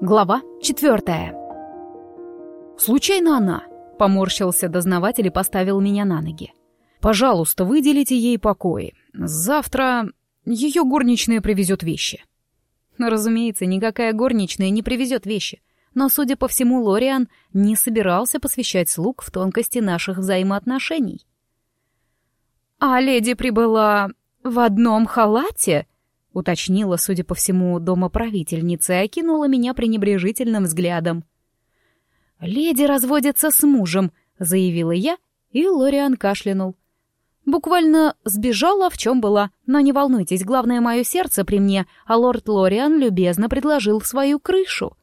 Глава четвертая. «Случайно она?» — поморщился дознаватель и поставил меня на ноги. «Пожалуйста, выделите ей покои. Завтра ее горничная привезет вещи». Разумеется, никакая горничная не привезет вещи. Но, судя по всему, Лориан не собирался посвящать слуг в тонкости наших взаимоотношений. «А леди прибыла в одном халате?» — уточнила, судя по всему, домоправительница и окинула меня пренебрежительным взглядом. «Леди разводится с мужем», — заявила я, и Лориан кашлянул. Буквально сбежала, в чем была. Но не волнуйтесь, главное мое сердце при мне, а лорд Лориан любезно предложил свою крышу.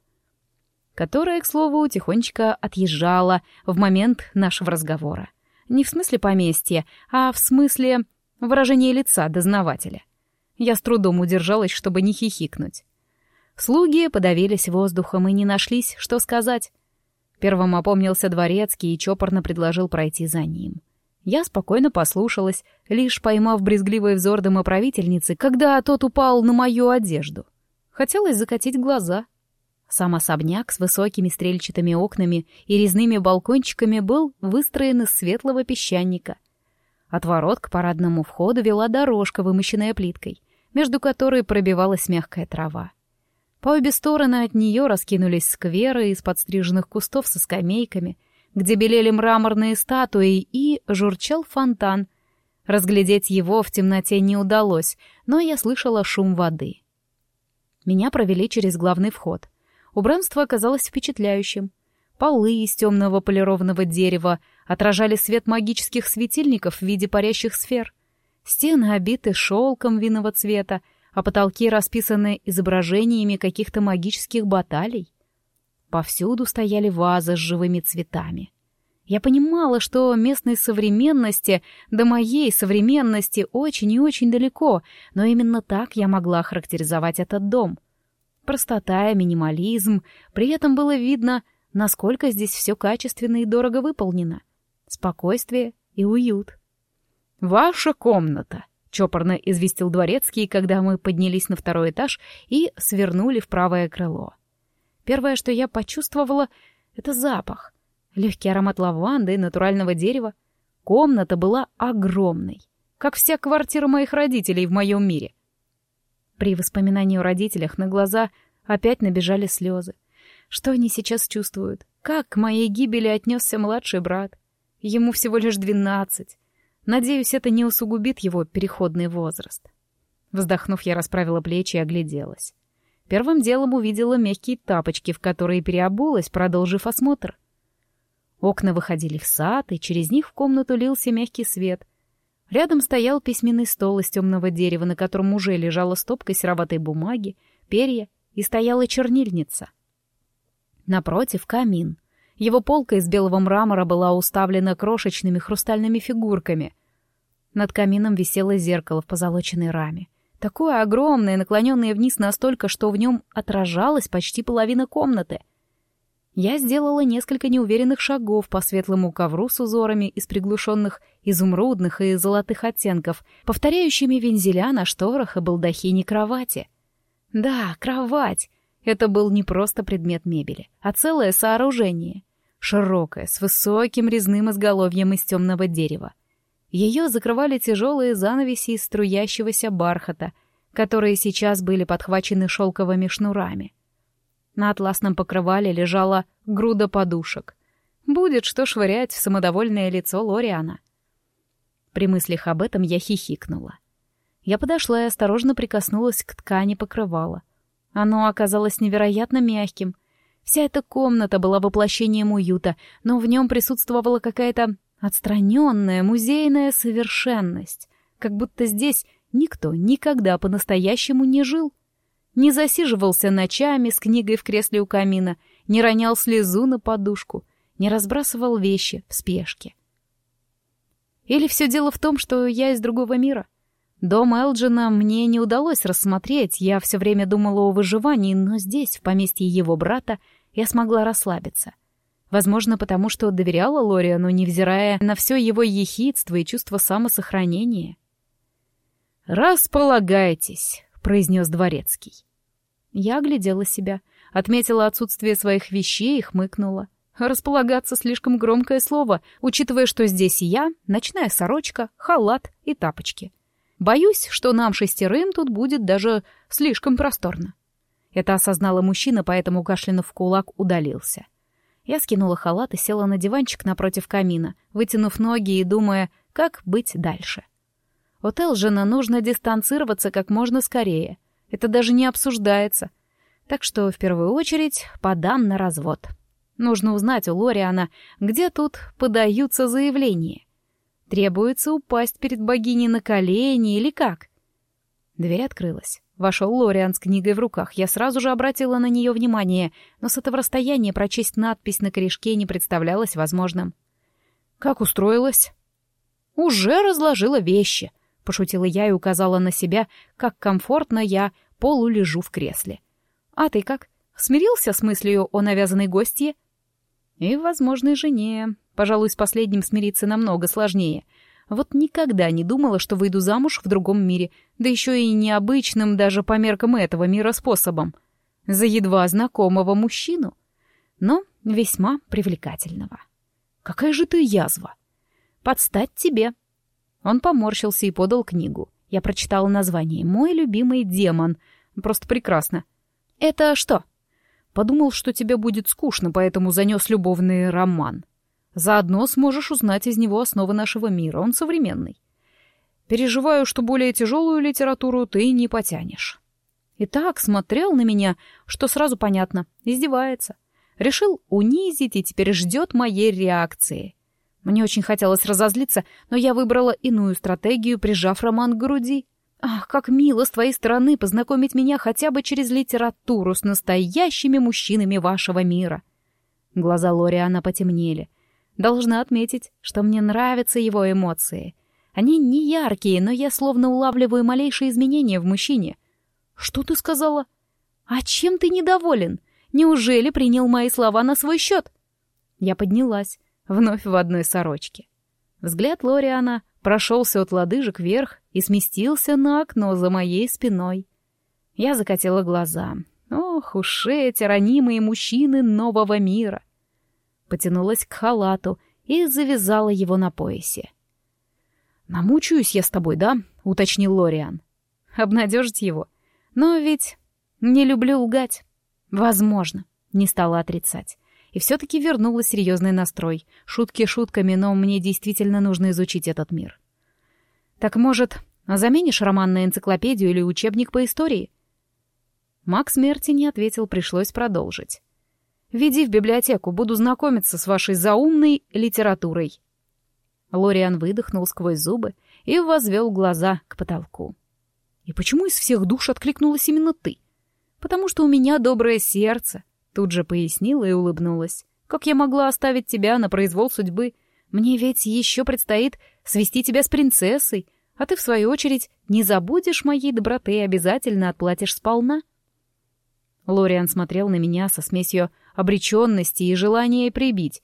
Которая, к слову, тихонечко отъезжала в момент нашего разговора. Не в смысле поместья, а в смысле выражения лица дознавателя. Я с трудом удержалась, чтобы не хихикнуть. Слуги подавились воздухом и не нашлись, что сказать. Первым опомнился дворецкий и чопорно предложил пройти за ним. Я спокойно послушалась, лишь поймав брезгливый взор домоправительницы, когда тот упал на мою одежду. Хотелось закатить глаза. Сам особняк с высокими стрельчатыми окнами и резными балкончиками был выстроен из светлого песчаника. От ворот к парадному входу вела дорожка, вымощенная плиткой, между которой пробивалась мягкая трава. По обе стороны от нее раскинулись скверы из подстриженных кустов со скамейками, где белели мраморные статуи и журчал фонтан. Разглядеть его в темноте не удалось, но я слышала шум воды. Меня провели через главный вход. Убранство оказалось впечатляющим. Полы из темного полированного дерева отражали свет магических светильников в виде парящих сфер. Стены обиты шелком винного цвета, а потолки расписаны изображениями каких-то магических баталий. Повсюду стояли вазы с живыми цветами. Я понимала, что местной современности до моей современности очень и очень далеко, но именно так я могла характеризовать этот дом. Простота и минимализм, при этом было видно, насколько здесь все качественно и дорого выполнено. Спокойствие и уют. «Ваша комната», чопорно известил дворецкий, когда мы поднялись на второй этаж и свернули в правое крыло. Первое, что я почувствовала, — это запах. Легкий аромат лаванды и натурального дерева. Комната была огромной, как вся квартира моих родителей в моем мире. При воспоминании о родителях на глаза опять набежали слезы. Что они сейчас чувствуют? Как к моей гибели отнесся младший брат? Ему всего лишь двенадцать. Надеюсь, это не усугубит его переходный возраст. Вздохнув, я расправила плечи и огляделась. Первым делом увидела мягкие тапочки, в которые переобулась, продолжив осмотр. Окна выходили в сад, и через них в комнату лился мягкий свет. Рядом стоял письменный стол из темного дерева, на котором уже лежала стопка сероватой бумаги, перья и стояла чернильница. Напротив — камин. Его полка из белого мрамора была уставлена крошечными хрустальными фигурками. Над камином висело зеркало в позолоченной раме. Такое огромное, наклоненное вниз настолько, что в нем отражалась почти половина комнаты. Я сделала несколько неуверенных шагов по светлому ковру с узорами из приглушенных изумрудных и золотых оттенков, повторяющими вензеля на шторах и балдахине кровати. Да, кровать. Это был не просто предмет мебели, а целое сооружение. Широкое, с высоким резным изголовьем из темного дерева. Ее закрывали тяжелые занавеси из струящегося бархата, которые сейчас были подхвачены шелковыми шнурами. На атласном покрывале лежала груда подушек. Будет что швырять в самодовольное лицо Лориана. При мыслях об этом я хихикнула. Я подошла и осторожно прикоснулась к ткани покрывала — оно оказалось невероятно мягким. Вся эта комната была воплощением уюта, но в нем присутствовала какая-то отстраненная музейная совершенность, как будто здесь никто никогда по-настоящему не жил. Не засиживался ночами с книгой в кресле у камина, не ронял слезу на подушку, не разбрасывал вещи в спешке. Или все дело в том, что я из другого мира — Дом Элджина мне не удалось рассмотреть, я все время думала о выживании, но здесь, в поместье его брата, я смогла расслабиться. Возможно, потому что доверяла Лориану, невзирая на все его ехидство и чувство самосохранения. «Располагайтесь», — произнес дворецкий. Я оглядела себя. отметила отсутствие своих вещей и хмыкнула. Располагаться слишком громкое слово, учитывая, что здесь и я, ночная сорочка, халат и тапочки. Боюсь, что нам шестерым тут будет даже слишком просторно. Это осознала мужчина, поэтому, кашлянув в кулак, удалился. Я скинула халат и села на диванчик напротив камина, вытянув ноги и думая, как быть дальше. От Элжина нужно дистанцироваться как можно скорее. Это даже не обсуждается. Так что в первую очередь подам на развод. Нужно узнать у Лориана, где тут подаются заявления. Требуется упасть перед богиней на колени или как? Дверь открылась. Вошел Лориан с книгой в руках. Я сразу же обратила на нее внимание, но с этого расстояния прочесть надпись на корешке не представлялось возможным. «Как устроилась?» «Уже разложила вещи», — пошутила я и указала на себя, как комфортно я полулежу в кресле. «А ты как? Смирился с мыслью о навязанной гостье?» «И возможной жене. Пожалуй, с последним смириться намного сложнее. Вот никогда не думала, что выйду замуж в другом мире, да еще и необычным даже по меркам этого мира способом. За едва знакомого мужчину, но весьма привлекательного. Какая же ты язва! Подстать тебе! Он поморщился и подал книгу. Я прочитала название «Мой любимый демон». Просто прекрасно. Это что? Подумал, что тебе будет скучно, поэтому занес любовный роман. Заодно сможешь узнать из него основы нашего мира, он современный. Переживаю, что более тяжелую литературу ты не потянешь. И так смотрел на меня, что сразу понятно, издевается. Решил унизить и теперь ждет моей реакции. Мне очень хотелось разозлиться, но я выбрала иную стратегию, прижав роман к груди. Ах, как мило с твоей стороны познакомить меня хотя бы через литературу с настоящими мужчинами вашего мира. Глаза Лориана потемнели. Должна отметить, что мне нравятся его эмоции. Они не яркие, но я словно улавливаю малейшие изменения в мужчине. Что ты сказала? А чем ты недоволен? Неужели принял мои слова на свой счет? Я поднялась, вновь в одной сорочке. Взгляд Лориана прошелся от лодыжек вверх и сместился на окно за моей спиной. Я закатила глаза. Ох уж эти ранимые мужчины нового мира! Потянулась к халату и завязала его на поясе. «Намучаюсь я с тобой, да?» — уточнил Лориан. «Обнадежить его? Но ведь не люблю лгать». «Возможно», — не стала отрицать. И все-таки вернула серьезный настрой. Шутки шутками, но мне действительно нужно изучить этот мир. «Так, может, заменишь роман на энциклопедию или учебник по истории?» Макс смерти не ответил, пришлось продолжить. Веди в библиотеку, буду знакомиться с вашей заумной литературой». Лориан выдохнул сквозь зубы и возвел глаза к потолку. «И почему из всех душ откликнулась именно ты?» «Потому что у меня доброе сердце», — тут же пояснила и улыбнулась. «Как я могла оставить тебя на произвол судьбы? Мне ведь еще предстоит свести тебя с принцессой, а ты, в свою очередь, не забудешь моей доброты и обязательно отплатишь сполна». Лориан смотрел на меня со смесью обреченности и желания прибить.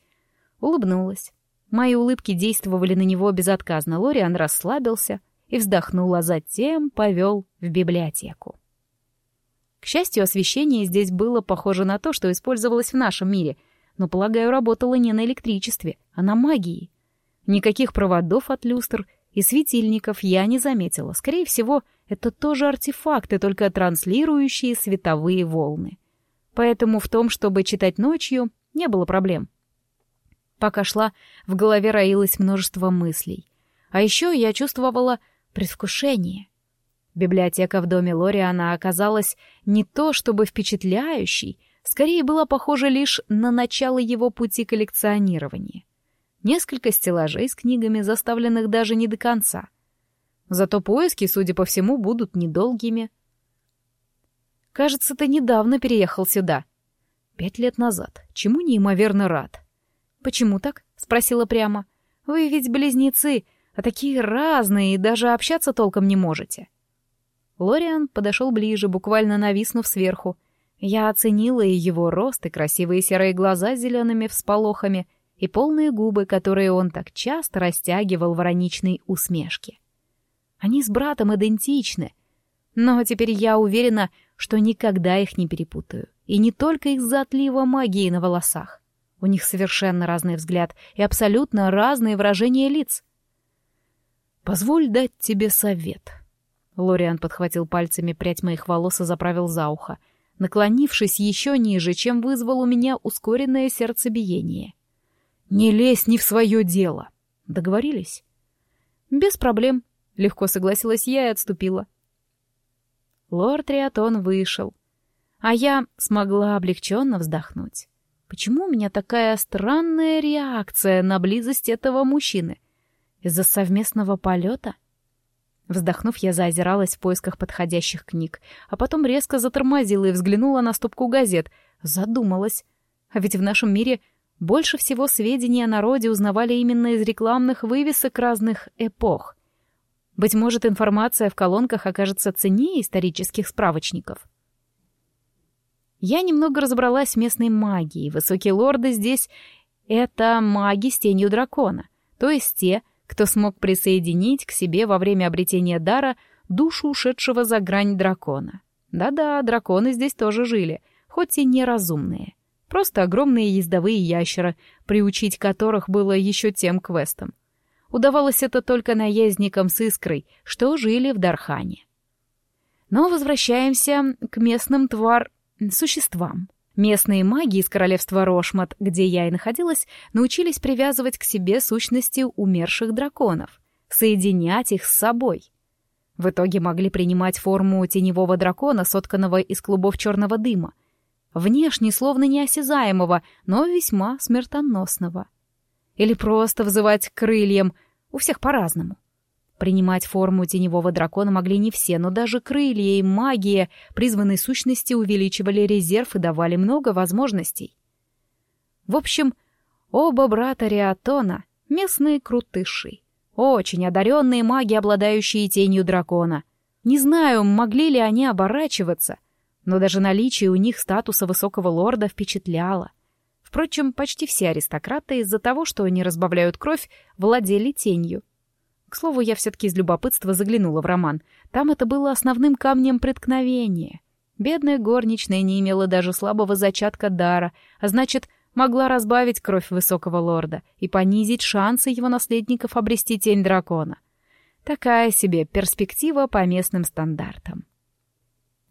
Улыбнулась. Мои улыбки действовали на него безотказно. Лориан расслабился и вздохнул, а затем повел в библиотеку. К счастью, освещение здесь было похоже на то, что использовалось в нашем мире, но, полагаю, работало не на электричестве, а на магии. Никаких проводов от люстр и светильников я не заметила. Скорее всего, это тоже артефакты, только транслирующие световые волны. Поэтому в том, чтобы читать ночью, не было проблем. Пока шла, в голове роилось множество мыслей. А еще я чувствовала предвкушение. Библиотека в доме Лориана оказалась не то чтобы впечатляющей, скорее была похожа лишь на начало его пути коллекционирования. Несколько стеллажей с книгами, заставленных даже не до конца. Зато поиски, судя по всему, будут недолгими — Кажется, ты недавно переехал сюда. Пять лет назад. Чему неимоверно рад. Почему так? Спросила прямо. Вы ведь близнецы, а такие разные, и даже общаться толком не можете. Лориан подошел ближе, буквально нависнув сверху. Я оценила и его рост, и красивые серые глаза с зелеными всполохами, и полные губы, которые он так часто растягивал в ироничной усмешке. Они с братом идентичны, но теперь я уверена, что никогда их не перепутаю. И не только из-за отлива магии на волосах. У них совершенно разный взгляд и абсолютно разные выражения лиц. «Позволь дать тебе совет». Лориан подхватил пальцами прядь моих волос и заправил за ухо, наклонившись еще ниже, чем вызвал у меня ускоренное сердцебиение. «Не лезь не в свое дело!» Договорились? «Без проблем», — легко согласилась я и отступила. Лорд Риатон вышел, а я смогла облегченно вздохнуть. Почему у меня такая странная реакция на близость этого мужчины? Из-за совместного полета? Вздохнув, я заозиралась в поисках подходящих книг, а потом резко затормозила и взглянула на стопку газет. Задумалась. А ведь в нашем мире больше всего сведений о народе узнавали именно из рекламных вывесок разных эпох. Быть может, информация в колонках окажется ценнее исторических справочников. Я немного разобралась в местной магии. Высокие лорды здесь — это маги с тенью дракона, то есть те, кто смог присоединить к себе во время обретения дара душу ушедшего за грань дракона. Да-да, драконы здесь тоже жили, хоть и неразумные. Просто огромные ездовые ящеры, приучить которых было еще тем квестом. Удавалось это только наездникам с искрой, что жили в Дархане. Но возвращаемся к местным твар существам. Местные маги из королевства Рошмат, где я и находилась, научились привязывать к себе сущности умерших драконов, соединять их с собой. В итоге могли принимать форму теневого дракона, сотканного из клубов черного дыма, внешне словно неосязаемого, но весьма смертоносного. Или просто вызывать крыльям, у всех по-разному. Принимать форму теневого дракона могли не все, но даже крылья и магия призванной сущности увеличивали резерв и давали много возможностей. В общем, оба брата Риатона — местные крутыши. Очень одаренные маги, обладающие тенью дракона. Не знаю, могли ли они оборачиваться, но даже наличие у них статуса высокого лорда впечатляло. Впрочем, почти все аристократы из-за того, что они разбавляют кровь, владели тенью — к слову, я все-таки из любопытства заглянула в роман. Там это было основным камнем преткновения. Бедная горничная не имела даже слабого зачатка дара, а значит, могла разбавить кровь высокого лорда и понизить шансы его наследников обрести тень дракона. Такая себе перспектива по местным стандартам.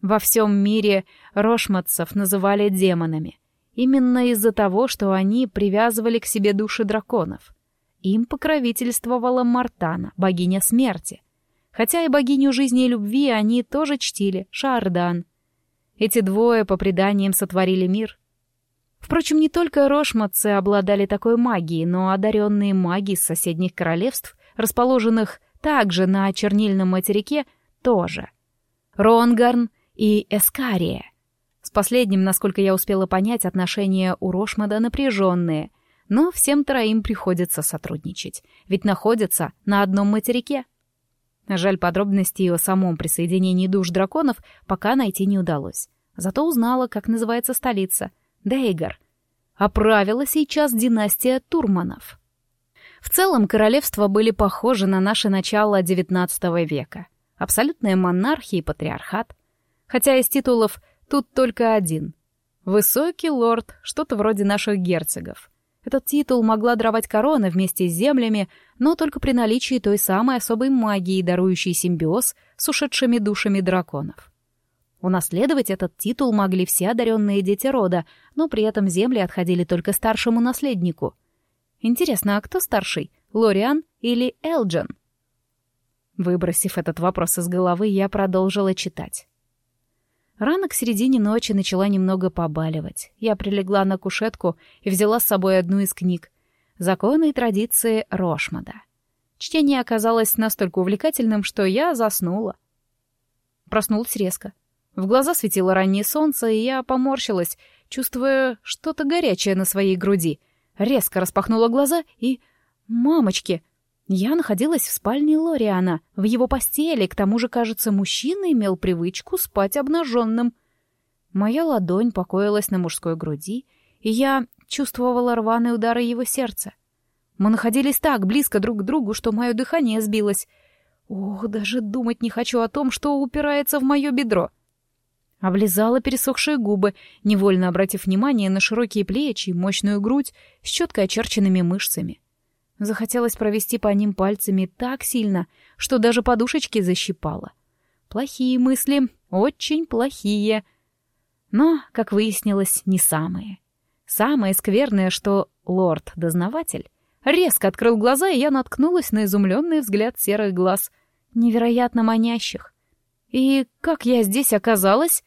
Во всем мире рошматцев называли демонами. Именно из-за того, что они привязывали к себе души драконов — им покровительствовала Мартана, богиня смерти. Хотя и богиню жизни и любви они тоже чтили, Шардан. Эти двое, по преданиям, сотворили мир. Впрочем, не только рошматцы обладали такой магией, но одаренные маги из соседних королевств, расположенных также на чернильном материке, тоже. Ронгарн и Эскария. С последним, насколько я успела понять, отношения у Рошмада напряженные — но всем троим приходится сотрудничать, ведь находятся на одном материке. Жаль, подробностей о самом присоединении душ драконов пока найти не удалось. Зато узнала, как называется столица — Дейгар. А сейчас династия Турманов. В целом, королевства были похожи на наше начало XIX века. Абсолютная монархия и патриархат. Хотя из титулов тут только один. Высокий лорд, что-то вроде наших герцогов. Этот титул могла даровать корона вместе с землями, но только при наличии той самой особой магии, дарующей симбиоз с ушедшими душами драконов. Унаследовать этот титул могли все одаренные дети рода, но при этом земли отходили только старшему наследнику. Интересно, а кто старший, Лориан или Элджин? Выбросив этот вопрос из головы, я продолжила читать. Рано к середине ночи начала немного побаливать. Я прилегла на кушетку и взяла с собой одну из книг «Законы и традиции Рошмада». Чтение оказалось настолько увлекательным, что я заснула. Проснулась резко. В глаза светило раннее солнце, и я поморщилась, чувствуя что-то горячее на своей груди. Резко распахнула глаза и... Мамочки! Я находилась в спальне Лориана, в его постели, к тому же, кажется, мужчина имел привычку спать обнаженным. Моя ладонь покоилась на мужской груди, и я чувствовала рваные удары его сердца. Мы находились так близко друг к другу, что мое дыхание сбилось. Ох, даже думать не хочу о том, что упирается в мое бедро. Облизала пересохшие губы, невольно обратив внимание на широкие плечи мощную грудь с четко очерченными мышцами. Захотелось провести по ним пальцами так сильно, что даже подушечки защипало. Плохие мысли, очень плохие. Но, как выяснилось, не самые. Самое скверное, что лорд-дознаватель резко открыл глаза, и я наткнулась на изумленный взгляд серых глаз, невероятно манящих. И как я здесь оказалась?